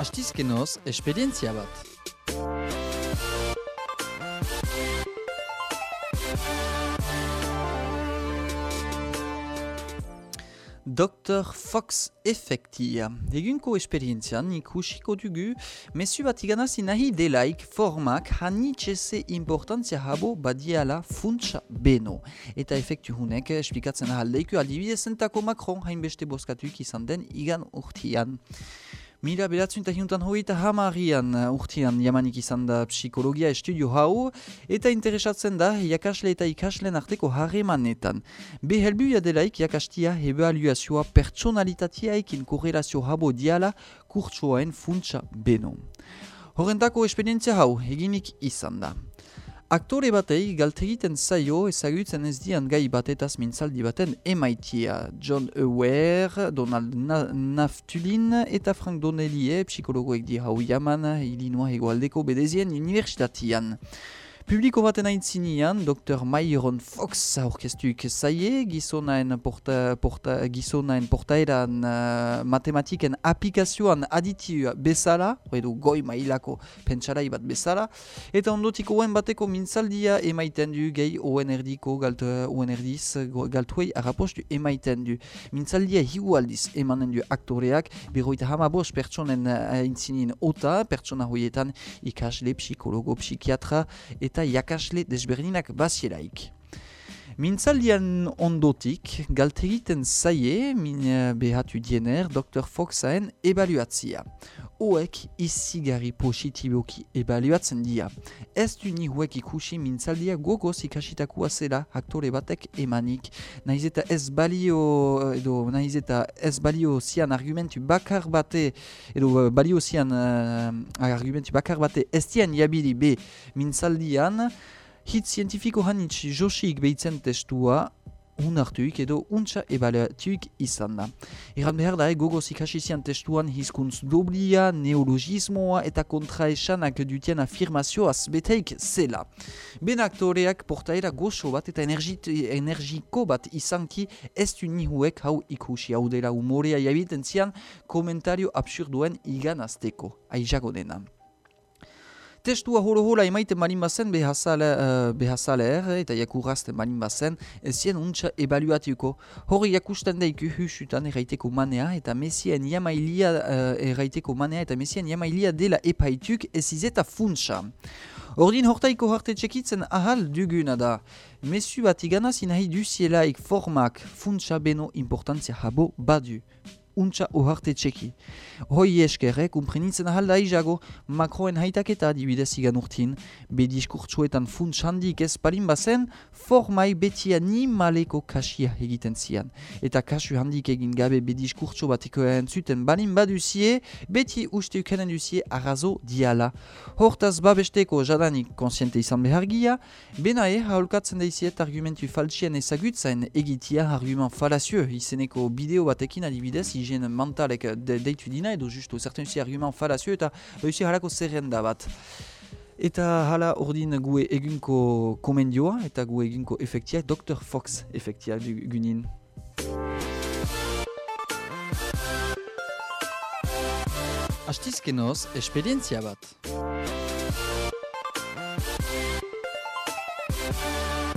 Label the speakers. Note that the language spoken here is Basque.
Speaker 1: Astizkenoz, esperientzia bat. Dr. Fox efektia. Egunko esperientzian ikusiko dugu, mesu bat iganaz inahi delaik formak hanitxese importantzia habo badiala funtsa beno. Eta efektu hunek esplikatzen ahaldeiko adibidez zentako Macron hainbeste boskatuik izan den igan urtian. Mila beratzen eta hiuntan hogeita hamarian urtean jamanik izan da psikologia estudio hau eta interesatzen da jakasle eta ikaslen arteko harremanetan. Be helbuia delaik jakastia evaluazioa personalitatiaekin korrelazio habo diala kurtsoaen funtsa beno. Horrentako esperientzia hau eginik izan da. Aktore batei galtegiten zaio ezagutzen ez dian gai batetaz mintzaldi baten emaitia. John Aware, Donald Na Naftulin eta Frank Donnelly psikologoek di hau jaman Illinois egoaldeko bedezien universitatian. Publiko baten aintzinean, Dr. Myron Fox aurkeztuik zaie, gizonaen, porta, porta, gizonaen portaeran uh, matematiken aplikazioan aditioa bezala, edo goi mailako pentsarai bat bezala, eta ondotik oen bateko mintzaldia emaiten du gehi galt, oen erdiz galtuei arrapostu emaiten du. Mintzaldia hiu aldiz emanen du aktoreak, berroita hamabos pertsonen aintzinien ota, pertsona hoietan ikasle, psikologo, psikiatra, eta jakasle desberdinak bazielaik. Mintzaldian ondotik, galtegiten zaie, min behatu diener, Dr. Foxaen ebaluatzia. Oek izigarri positiboki ebaluatzen dia. Ez du ni huek ikusi mintzaldia gogoz ikasitakua zela aktore batek emanik. Naiz eta ez balio, edo naiz eta ez balio zian argumentu bakar bate, edo balio zian uh, argumentu bakar bate ez dian jabili be mintzaldian, Hit zientifiko hanitz josik behitzen testua unartuik edo untsa ebaluatuik izan da. Eran behar da, gogoz ikasizian testuan hizkuntz doblia, neologismoa eta kontraesanak dutien afirmazioaz beteik zela. Ben aktoreak portaera goxo bat eta energiko bat izanki ez du nihuek hau ikusi hau dela umorea jabiten zian komentario absurduen igan azteko. Aizago dena. Testua holo-hola emaiten malin bazen behazaler uh, eta jakurrazten malin bazen ezien untsa ebaluatuko. Hori jakusten daiku husutan erraiteko manea eta mesien jamailia uh, erraiteko manea eta mesien jamailia dela epaituk ez izeta funtsa. Ordin hortaiko harte txekitzen ahal duguna da. Mesu bat iganaz inahi duzielaik formak funtsa beno importantzia habo badu untsa oharte txeki. Hoi eskerre, kumprenitzen ahalda izago, makroen haitaketa dibidez igan urtin, be diskurtsuetan funts handik ez palin bazen, formai betia ni maleko kasia egiten zian. Eta kasu handik egin gabe be diskurtsu bateko entzuten balin baduzie, beti uste ukenen duzie arrazo diala. Hortaz babesteko jadanik konsiente izan behargia, benae haulkatzen daiziet argumentu faltsien ezagutzaen egitia argument falazio izeneko bideo batekin adibidez hygiène mentale et day to deny, du juste certains si arguments fallacieux, et à réussi à la cause rien d'abat. Et à la ordine goué egunko comendioa, hein, et à goué egunko effectia, Dr. Fox effectia du gunin. Astizkenoz, esperientzia bat. Astizkenoz, esperientzia bat.